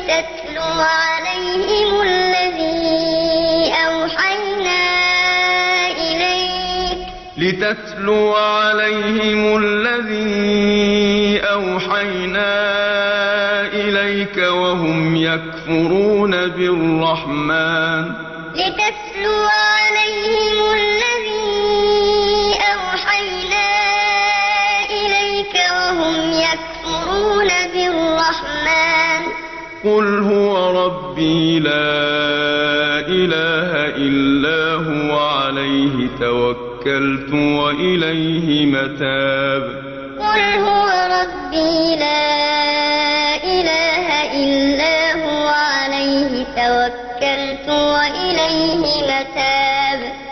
لتتلو عليهم الذي أوحينا إليك. لتتلو عليهم الذي أوحينا إليك وهم يكفرون بالرحمن. لتتلو عليهم الذي أوحينا إليك وهم يكفرون قل هو ربي لا إله إلا هو عليه توكلت وإليه متاب قل هو ربي لا إله إلا هو عليه توكلت وإليه متاب